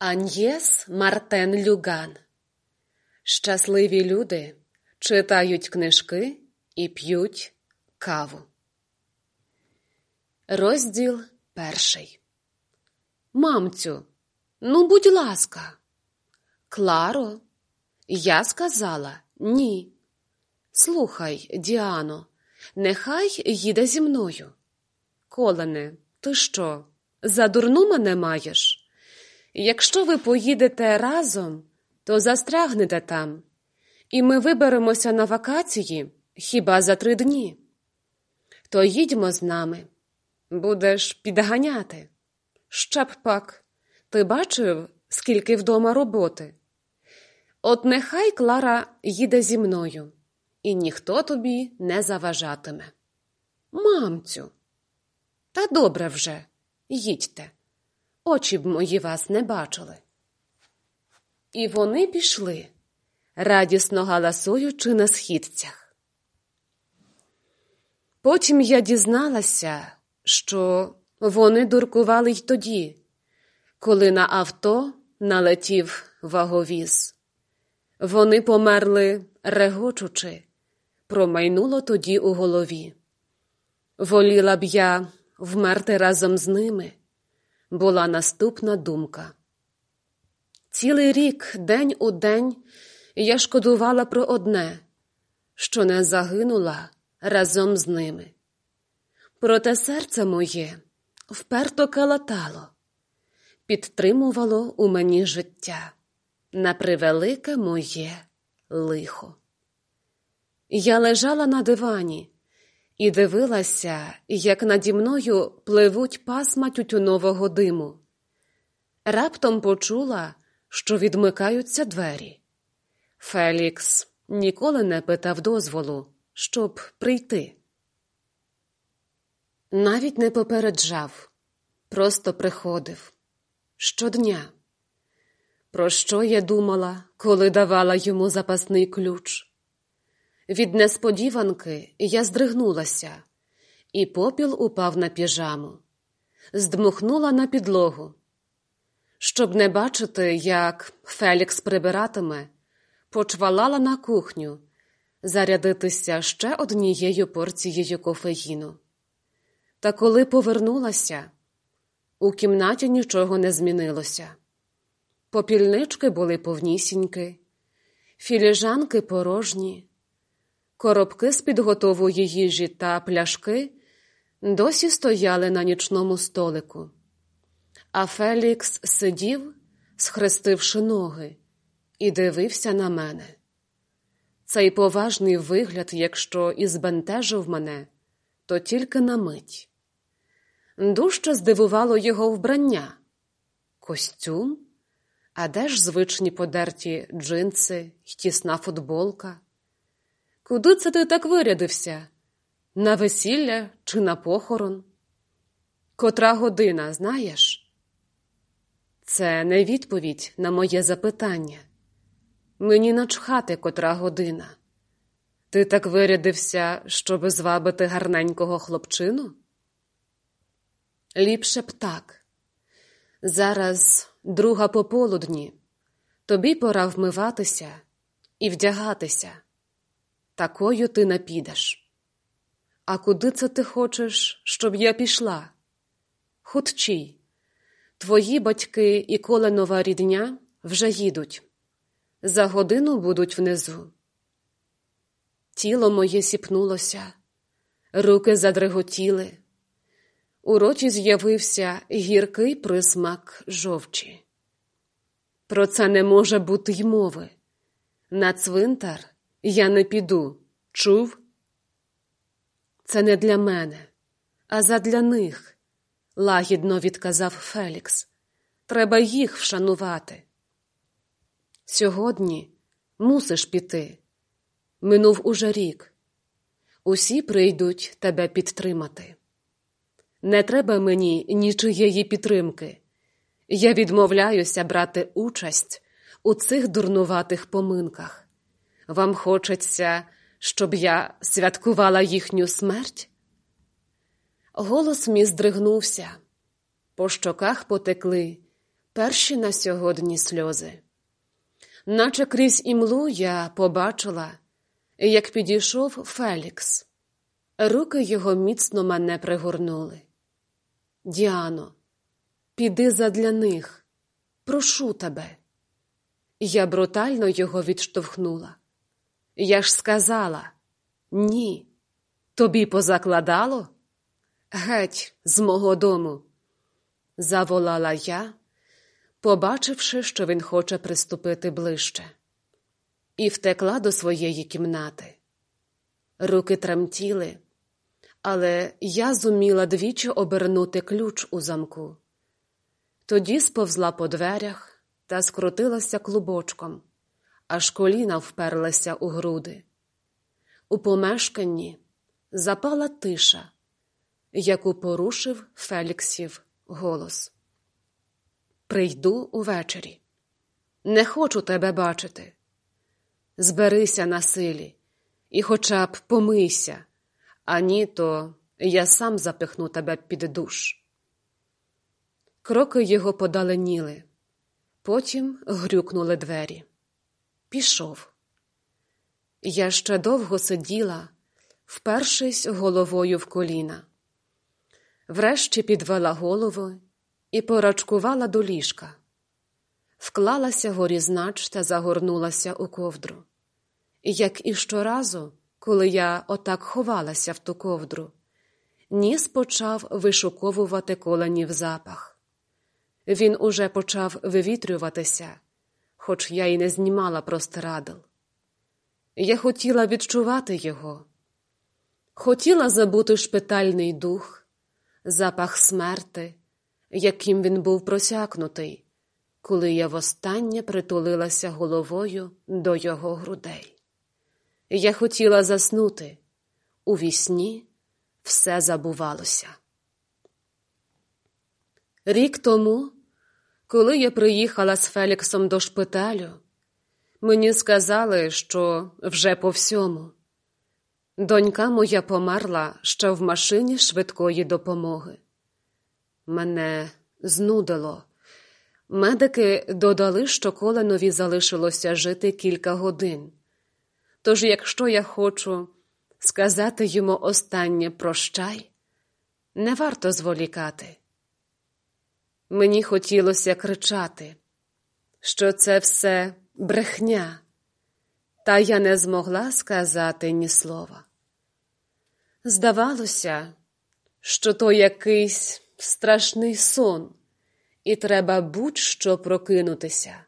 Аньєс Мартен Люган Щасливі люди читають книжки і п'ють каву. Розділ перший. Мамцю, ну, будь ласка. Кларо, я сказала ні. Слухай, Діано, нехай їде зі мною. Колене, ти що, за дурну мене маєш? Якщо ви поїдете разом, то застрягнете там, і ми виберемося на вакації хіба за три дні. То їдьмо з нами, будеш підганяти. Ще б пак, ти бачив, скільки вдома роботи? От нехай Клара їде зі мною, і ніхто тобі не заважатиме. Мамцю, та добре вже, їдьте очі б мої вас не бачили. І вони пішли, радісно галасуючи на східцях. Потім я дізналася, що вони дуркували й тоді, коли на авто налетів ваговіз. Вони померли, регочучи, промайнуло тоді у голові. Воліла б я вмерти разом з ними була наступна думка. Цілий рік, день у день, я шкодувала про одне, що не загинула разом з ними. Проте серце моє вперто калатало, підтримувало у мені життя на превелике моє лихо. Я лежала на дивані і дивилася, як наді мною пливуть пасма тютюнового диму. Раптом почула, що відмикаються двері. Фелікс ніколи не питав дозволу, щоб прийти. Навіть не попереджав, просто приходив щодня. Про що я думала, коли давала йому запасний ключ? Від несподіванки я здригнулася, і попіл упав на піжаму, здмухнула на підлогу. Щоб не бачити, як Фелікс прибиратиме, почвалала на кухню зарядитися ще однією порцією кофеїну. Та коли повернулася, у кімнаті нічого не змінилося. Попільнички були повнісіньки, філіжанки порожні. Коробки з підготової їжі та пляшки досі стояли на нічному столику, а Фелікс сидів, схрестивши ноги, і дивився на мене. Цей поважний вигляд, якщо і збентежив мене, то тільки на мить. Дужче здивувало його вбрання, костюм, а де ж звичні подерті джинси й тісна футболка. Куди це ти так вирядився? На весілля чи на похорон? Котра година, знаєш? Це не відповідь на моє запитання. Мені начхати котра година. Ти так вирядився, щоби звабити гарненького хлопчину? Ліпше б так. Зараз друга пополудні. Тобі пора вмиватися і вдягатися такою ти не підеш. А куди це ти хочеш, щоб я пішла? Хутчій, твої батьки і коленова рідня вже їдуть. За годину будуть внизу. Тіло моє сіпнулося, руки задреготіли. У роті з'явився гіркий присмак жовчі. Про це не може бути й мови. На цвинтар я не піду. Чув? Це не для мене, а задля них, лагідно відказав Фелікс. Треба їх вшанувати. Сьогодні мусиш піти. Минув уже рік. Усі прийдуть тебе підтримати. Не треба мені нічиєї підтримки. Я відмовляюся брати участь у цих дурнуватих поминках. Вам хочеться, щоб я святкувала їхню смерть? Голос мій здригнувся, по щоках потекли перші на сьогодні сльози. Наче крізь імлу я побачила, як підійшов Фелікс. Руки його міцно мене пригорнули. Діано, піди задля них, прошу тебе. Я брутально його відштовхнула. Я ж сказала ні. Тобі позакладало? Геть, з мого дому, заволала я, побачивши, що він хоче приступити ближче, і втекла до своєї кімнати. Руки тремтіли, але я зуміла двічі обернути ключ у замку. Тоді сповзла по дверях та скрутилася клубочком, аж коліна вперлася у груди. У помешканні запала тиша, яку порушив Феліксів голос. Прийду увечері. Не хочу тебе бачити. Зберися на силі і хоча б помийся, а ні, то я сам запихну тебе під душ. Кроки його подаленіли, потім грюкнули двері. Пішов. Я ще довго сиділа, впершись головою в коліна. Врешті підвела голову і порачкувала до ліжка, вклалася горізнач та загорнулася у ковдру. Як і щоразу, коли я отак ховалася в ту ковдру, ніс почав вишуковувати коленів запах. Він уже почав вивітрюватися, хоч я й не знімала простирадл. Я хотіла відчувати його, хотіла забути шпитальний дух, запах смерти, яким він був просякнутий, коли я востаннє притулилася головою до його грудей. Я хотіла заснути, у вісні все забувалося. Рік тому, коли я приїхала з Феліксом до шпиталю, мені сказали, що вже по всьому. Донька моя померла ще в машині швидкої допомоги. Мене знудило. Медики додали, що коленові залишилося жити кілька годин. Тож, якщо я хочу сказати йому останнє прощай, не варто зволікати. Мені хотілося кричати, що це все брехня, та я не змогла сказати ні слова. Здавалося, що то якийсь страшний сон, і треба будь-що прокинутися.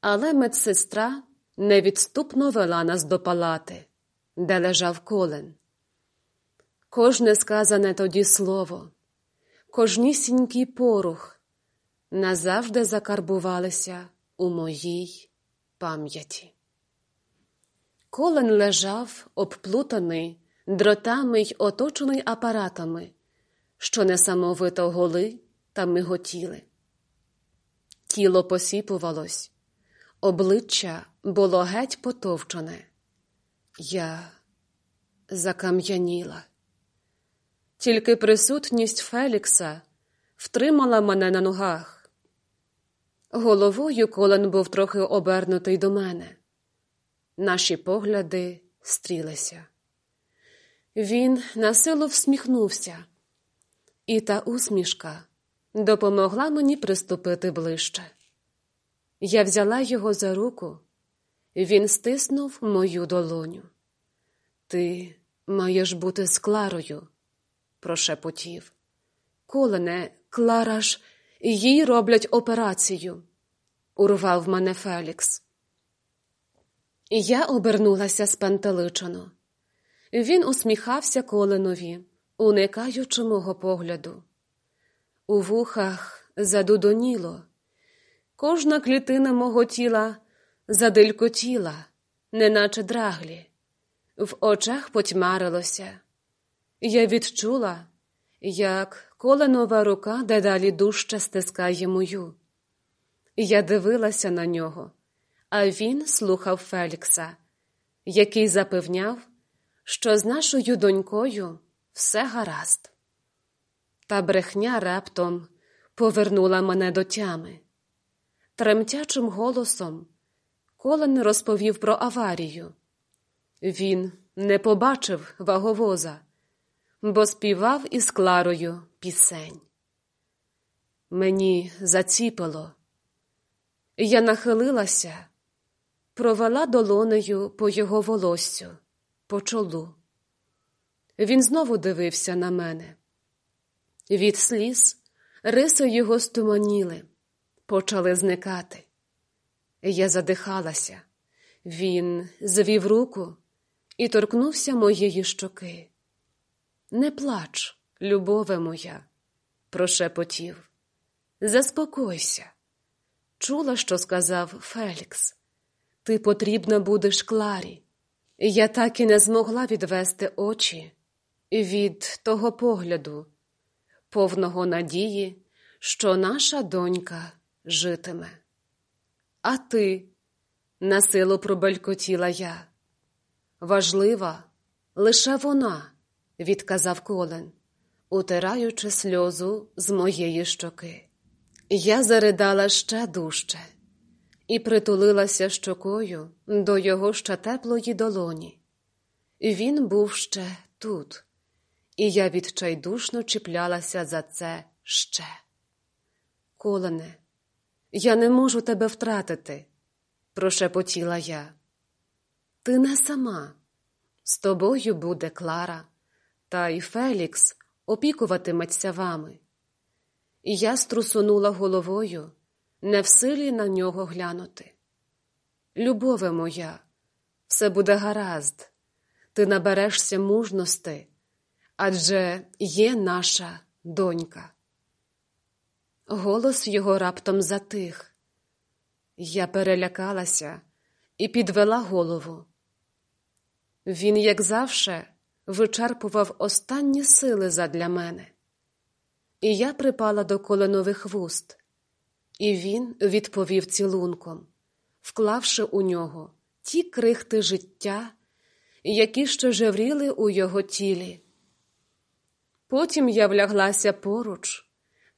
Але медсестра невідступно вела нас до палати, де лежав колен. Кожне сказане тоді слово, кожнісінький порух назавжди закарбувалися у моїй пам'яті. Колен лежав, обплутаний дротами й оточений апаратами, що несамовито голи та миготіли. Тіло посіпувалось, обличчя було геть потовчене. Я закам'яніла. Тільки присутність Фелікса втримала мене на ногах. Головою колен був трохи обернутий до мене. Наші погляди стрілися. Він насилу всміхнувся, і та усмішка допомогла мені приступити ближче. Я взяла його за руку, він стиснув мою долоню. Ти маєш бути з Кларою, прошепотів. Колене, Клара ж, їй роблять операцію, урвав мене Фелікс. Я обернулася спантеличено. Він усміхався коленові, уникаючи мого погляду. У вухах задудоніло. Кожна клітина мого тіла заделькотіла, неначе драглі. В очах потьмарилося. Я відчула, як коленова рука дедалі дужче стискає мою. Я дивилася на нього, а він слухав Фелікса, який запевняв, що з нашою донькою все гаразд. Та брехня раптом повернула мене до тями. Тремтячим голосом Колен розповів про аварію. Він не побачив ваговоза, бо співав із Кларою пісень. Мені заціпило. Я нахилилася, провела долонею по його волоссю, по чолу. Він знову дивився на мене. Від сліз риси його стуманіли, почали зникати. Я задихалася. Він звів руку і торкнувся моєї щоки. Не плач, любове моя, прошепотів. Заспокойся. Чула, що сказав Фелікс. Ти потрібна будеш Кларі. Я так і не змогла відвести очі від того погляду, повного надії, що наша донька житиме. А ти, насилу пробелькотіла я. Важлива лише вона, відказав Колен, утираючи сльозу з моєї щоки. Я заридала ще дужче і притулилася щокою до його ще теплої долоні. Він був ще тут, і я відчайдушно чіплялася за це ще. Колене, я не можу тебе втратити, прошепотіла я. Ти не сама. З тобою буде Клара, та й Фелікс опікуватиметься вами. І я струсунула головою, не в силі на нього глянути. Любове моя, все буде гаразд, ти наберешся мужності, адже є наша донька. Голос його раптом затих. Я перелякалася і підвела голову. Він, як завше, вичерпував останні сили задля мене. І я припала до коленових вуст, і він відповів цілунком, вклавши у нього ті крихти життя, які ще жевріли у його тілі. Потім я вляглася поруч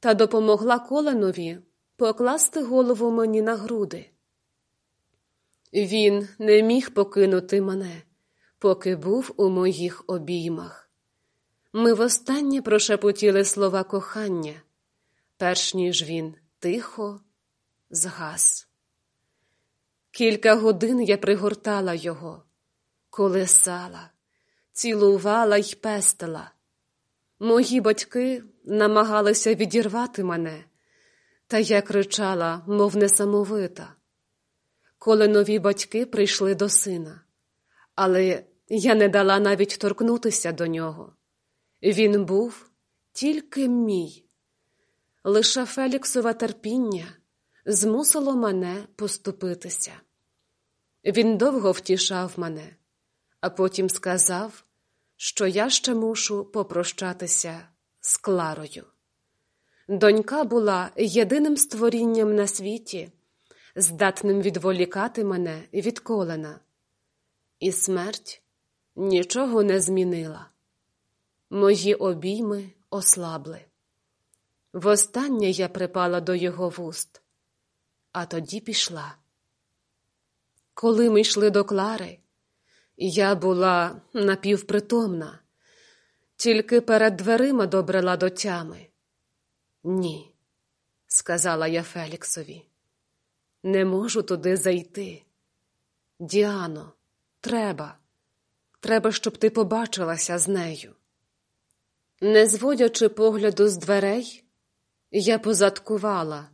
та допомогла коленові покласти голову мені на груди. Він не міг покинути мене, поки був у моїх обіймах. Ми востаннє прошепотіли слова кохання, перш ніж він тихо згас. Кілька годин я пригортала його, колесала, цілувала й пестила. Мої батьки намагалися відірвати мене, та я кричала, мов несамовита. Коли нові батьки прийшли до сина, але я не дала навіть торкнутися до нього. Він був тільки мій. Лише Феліксове терпіння змусило мене поступитися. Він довго втішав мене, а потім сказав, що я ще мушу попрощатися з Кларою. Донька була єдиним створінням на світі, здатним відволікати мене від колена, і смерть нічого не змінила. Мої обійми ослабли. Востаннє я припала до його вуст, а тоді пішла. Коли ми йшли до Клари, я була напівпритомна, тільки перед дверима добрела до тями. Ні, сказала я Феліксові, не можу туди зайти. Діано, треба, треба, щоб ти побачилася з нею. Не зводячи погляду з дверей, я позадкувала,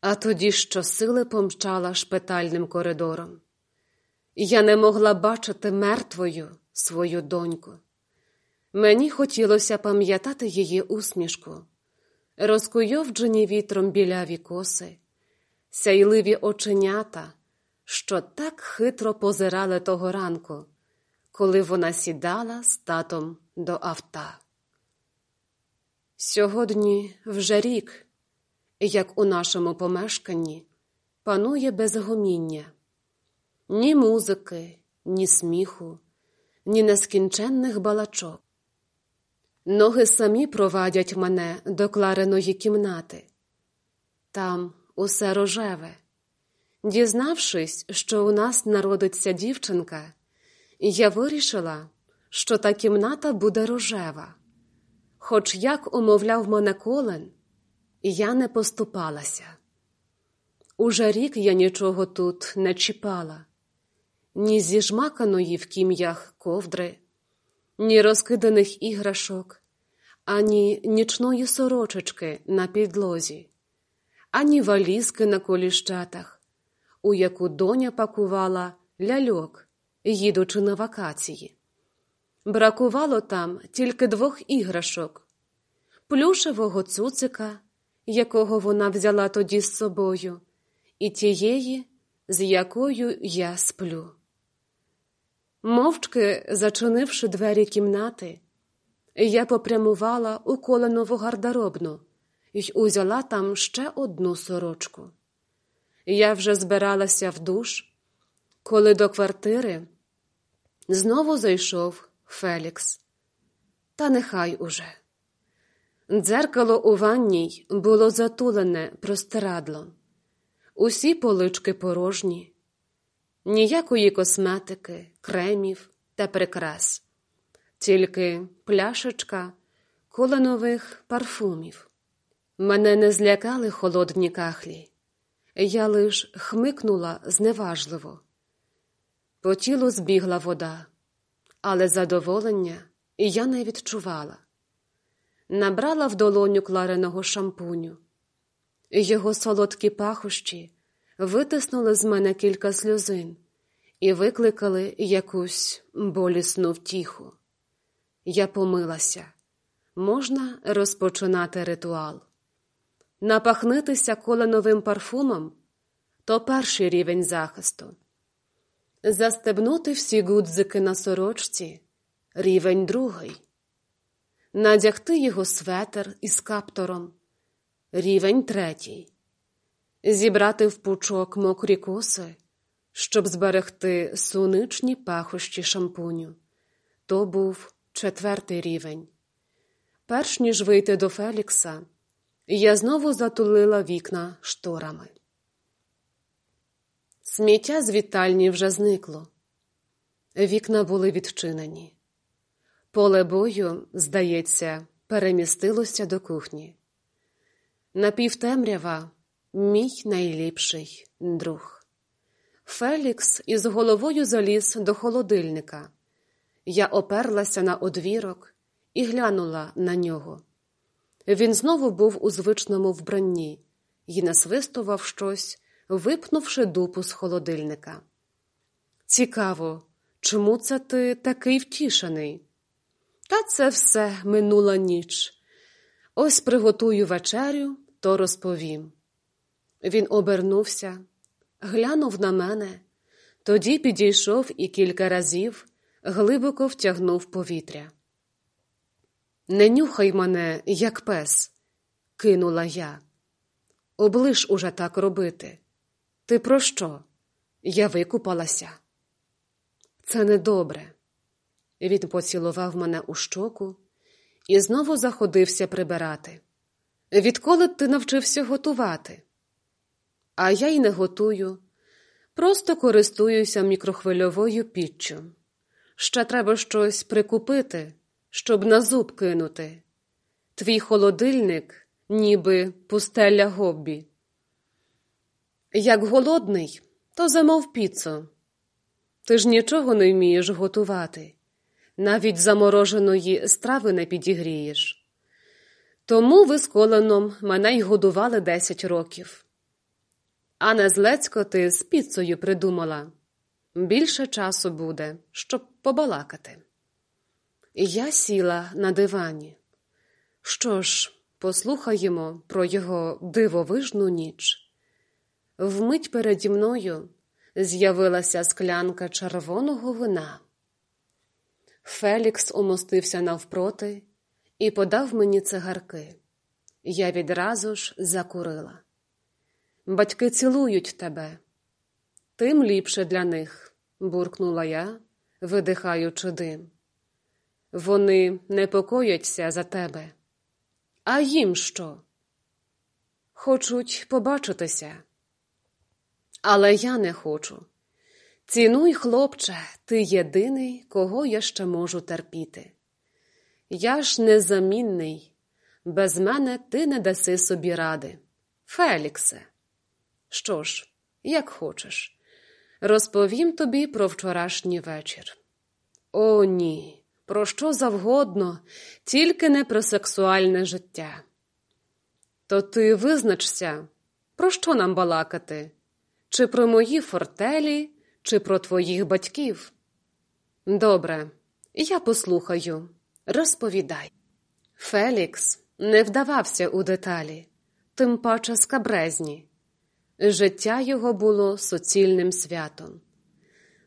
а тоді щосили помчала шпитальним коридором. Я не могла бачити мертвою свою доньку. Мені хотілося пам'ятати її усмішку, розкуйовджені вітром біляві коси, сяйливі оченята, що так хитро позирали того ранку, коли вона сідала з татом до авта. Сьогодні вже рік, як у нашому помешканні, панує безгоміння ні музики, ні сміху, ні нескінченних балачок. Ноги самі провадять мене до клареної кімнати, Там усе рожеве. Дізнавшись, що у нас народиться дівчинка, я вирішила, що та кімната буде рожева. Хоч як умовляв мене колен, я не поступалася. Уже рік я нічого тут не чіпала, ні зіжмаканої в кім'ях ковдри, ні розкиданих іграшок, ані нічної сорочечки на підлозі, ані валізки на коліщатах, у яку доня пакувала ляльок, їдучи на вакації. Бракувало там тільки двох іграшок плюшевого цуцика, якого вона взяла тоді з собою, і тієї, з якою я сплю. Мовчки зачинивши двері кімнати, я попрямувала у коленову гардеробну і узяла там ще одну сорочку. Я вже збиралася в душ, коли до квартири знову зайшов Фелікс. Та нехай уже. Дзеркало у ванній було затулене простирадлом. Усі полички порожні, ніякої косметики, кремів та прикрас, тільки пляшечка коленових парфумів. Мене не злякали холодні кахлі, я лиш хмикнула зневажливо. По тілу збігла вода, але задоволення я не відчувала. Набрала в долоню клареного шампуню. Його солодкі пахощі витиснули з мене кілька сльозин і викликали якусь болісну втіху. Я помилася. Можна розпочинати ритуал. Напахнитися коленовим парфумом то перший рівень захисту. Застебнути всі гудзики на сорочці рівень другий. Надягти його светер із каптором рівень третій. Зібрати в пучок мокрі коси, щоб зберегти суничні пахощі шампуню. То був четвертий рівень. Перш ніж вийти до Фелікса, я знову затулила вікна шторами. Сміття з вітальні вже зникло. Вікна були відчинені. Поле бою, здається, перемістилося до кухні. Напівтемрява мій найліпший друг. Фелікс із головою заліз до холодильника. Я оперлася на одвірок і глянула на нього. Він знову був у звичному вбранні і насвистував щось, випнувши дупу з холодильника. Цікаво, чому це ти такий втішений? Та це все минула ніч. Ось приготую вечерю, то розповім. Він обернувся, глянув на мене, тоді підійшов і кілька разів глибоко втягнув повітря. Не нюхай мене, як пес, кинула я. Облиш уже так робити. Ти про що? Я викупалася. Це недобре. Він поцілував мене у щоку і знову заходився прибирати. Відколи ти навчився готувати? А я й не готую, просто користуюся мікрохвильовою піччю. Ще треба щось прикупити, щоб на зуб кинути. Твій холодильник, ніби пустеля гоббі. Як голодний, то замов піцу. Ти ж нічого не вмієш готувати, навіть замороженої страви не підігрієш. Тому ви з коленом мене й годували десять років. А не злецько ти з піцею придумала. Більше часу буде, щоб побалакати. Я сіла на дивані. Що ж, послухаємо про його дивовижну ніч. Вмить переді мною з'явилася склянка червоного вина. Фелікс умостився навпроти і подав мені цигарки. Я відразу ж закурила. Батьки цілують тебе, тим ліпше для них, буркнула я, видихаючи дим. Вони непокояться за тебе. А їм що? хочуть побачитися. Але я не хочу. Цінуй, хлопче, ти єдиний, кого я ще можу терпіти. Я ж незамінний, без мене ти не даси собі ради. Феліксе. Що ж, як хочеш, розповім тобі про вчорашній вечір. О, ні, про що завгодно, тільки не про сексуальне життя. То ти визначся, про що нам балакати? Чи про мої фортелі, чи про твоїх батьків? Добре, я послухаю. Розповідай. Фелікс не вдавався у деталі, тим паче скабрезні. Життя його було суцільним святом,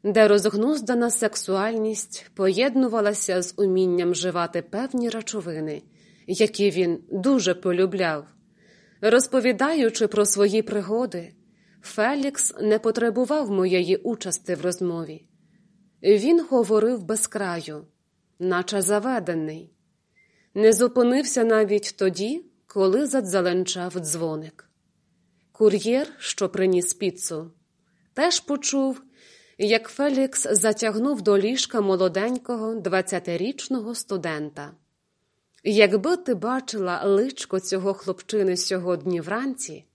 де розгнуздана сексуальність поєднувалася з умінням вживати певні речовини, які він дуже полюбляв. Розповідаючи про свої пригоди, Фелікс не потребував моєї участи в розмові. Він говорив без краю, наче заведений, не зупинився навіть тоді, коли задзеленчав дзвоник. Кур'єр, що приніс піцу, теж почув, як Фелікс затягнув до ліжка молоденького двадцятирічного студента. Якби ти бачила личко цього хлопчини сьогодні вранці,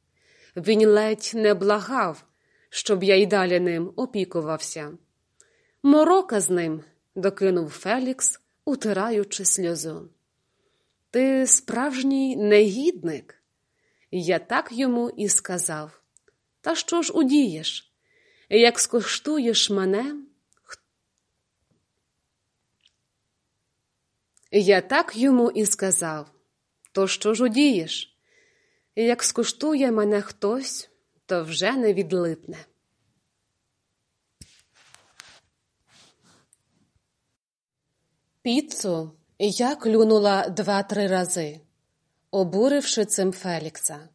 він ледь не благав, щоб я й далі ним опікувався. Морока з ним, докинув Фелікс, утираючи сльозу. Ти справжній негідник. Я так йому і сказав. Та що ж удієш? Як скуштуєш мене? Я так йому і сказав. То що ж удієш? Як скуштує мене хтось, то вже не відлипне. Піцу я клюнула два-три рази, обуривши цим Фелікса.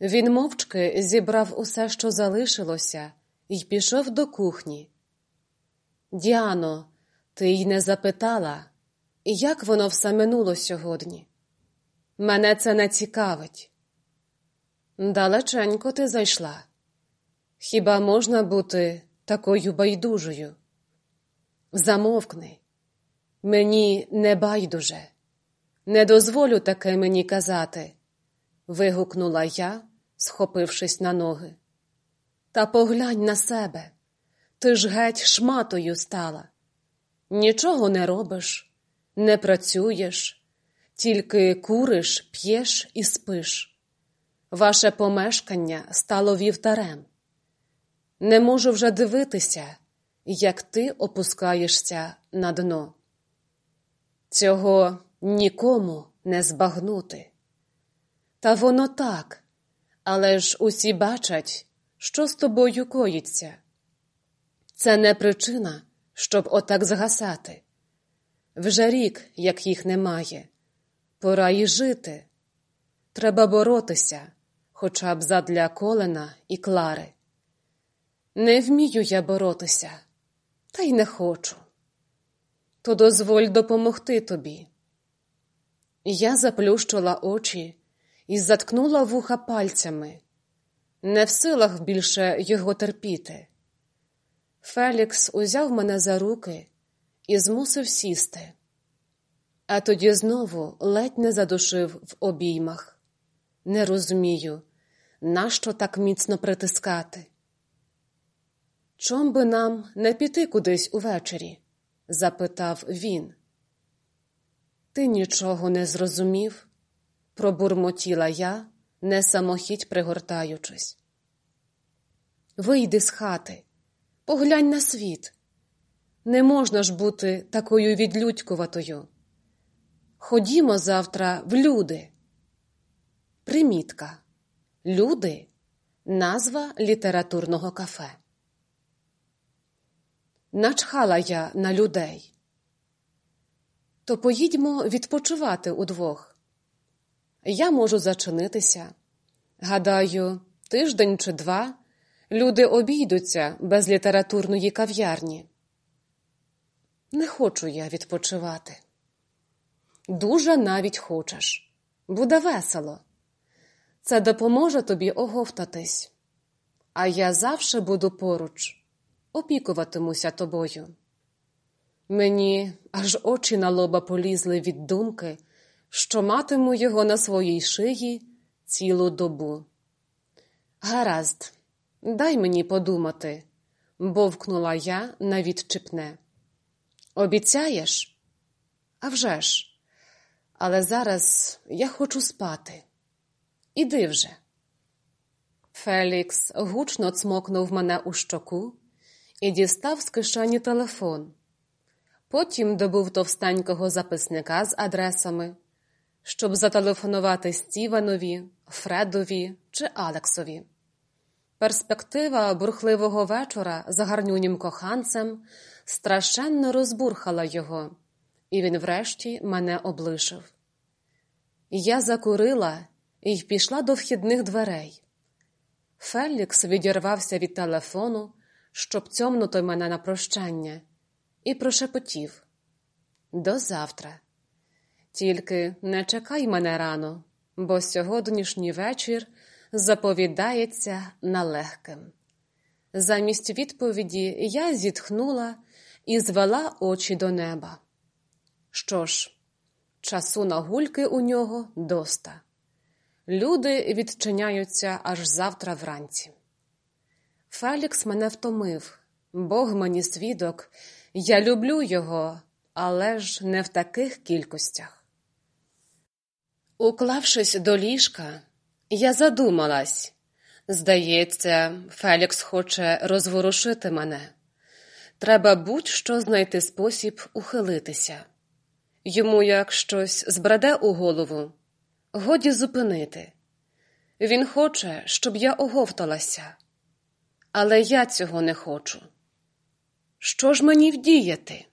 Він мовчки зібрав усе, що залишилося, і пішов до кухні. Діано, ти й не запитала, як воно все минуло сьогодні? Мене це не цікавить. Далеченько ти зайшла. Хіба можна бути такою байдужою? Замовкни. Мені не байдуже, не дозволю таке мені казати, вигукнула я, схопившись на ноги. Та поглянь на себе, ти ж геть шматою стала. Нічого не робиш, не працюєш, тільки куриш, п'єш і спиш. Ваше помешкання стало вівтарем. Не можу вже дивитися, як ти опускаєшся на дно. Цього нікому не збагнути. Та воно так, але ж усі бачать, що з тобою коїться. Це не причина, щоб отак згасати. Вже рік, як їх немає, пора й жити. Треба боротися, хоча б задля колена і клари. Не вмію я боротися, та й не хочу то дозволь допомогти тобі. Я заплющила очі і заткнула вуха пальцями, не в силах більше його терпіти. Фелікс узяв мене за руки і змусив сісти, а тоді знову ледь не задушив в обіймах. Не розумію, нащо так міцно притискати. Чом би нам не піти кудись увечері? запитав він. Ти нічого не зрозумів? пробурмотіла я, не самохідь пригортаючись. Вийди з хати, поглянь на світ. Не можна ж бути такою відлюдькуватою. Ходімо завтра в люди. Примітка. Люди назва літературного кафе. Начхала я на людей. То поїдьмо відпочивати удвох. Я можу зачинитися. Гадаю, тиждень чи два люди обійдуться без літературної кав'ярні. Не хочу я відпочивати. Дуже навіть хочеш. Буде весело. Це допоможе тобі оговтатись, а я завше буду поруч, опікуватимуся тобою. Мені аж очі на лоба полізли від думки, що матиму його на своїй шиї цілу добу. Гаразд, дай мені подумати, бовкнула я на відчіпне. Обіцяєш? «А вже ж! Але зараз я хочу спати. Іди вже. Фелікс гучно цмокнув мене у щоку і дістав з кишені телефон. Потім добув товстенького записника з адресами, щоб зателефонувати Стівенові, Фредові чи Алексові. Перспектива бурхливого вечора за гарнюнім коханцем страшенно розбурхала його, і він врешті мене облишив. Я закурила і пішла до вхідних дверей. Фелікс відірвався від телефону, щоб цьомнути мене на прощання, і прошепотів До завтра. Тільки не чекай мене рано, бо сьогоднішній вечір заповідається налегким. Замість відповіді я зітхнула і звела очі до неба. Що ж, часу на гульки у нього доста. Люди відчиняються аж завтра вранці. Фелікс мене втомив, Бог мені свідок, я люблю його, але ж не в таких кількостях. Уклавшись до ліжка, я задумалась. Здається, Фелікс хоче розворушити мене. Треба будь-що знайти спосіб ухилитися. Йому як щось збреде у голову, годі зупинити. Він хоче, щоб я оговталася, але я цього не хочу. Що ж мені вдіяти?